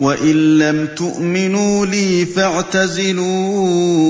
وَإِن لَّمْ تُؤْمِنُوا لِي فَاعْتَزِلُونِ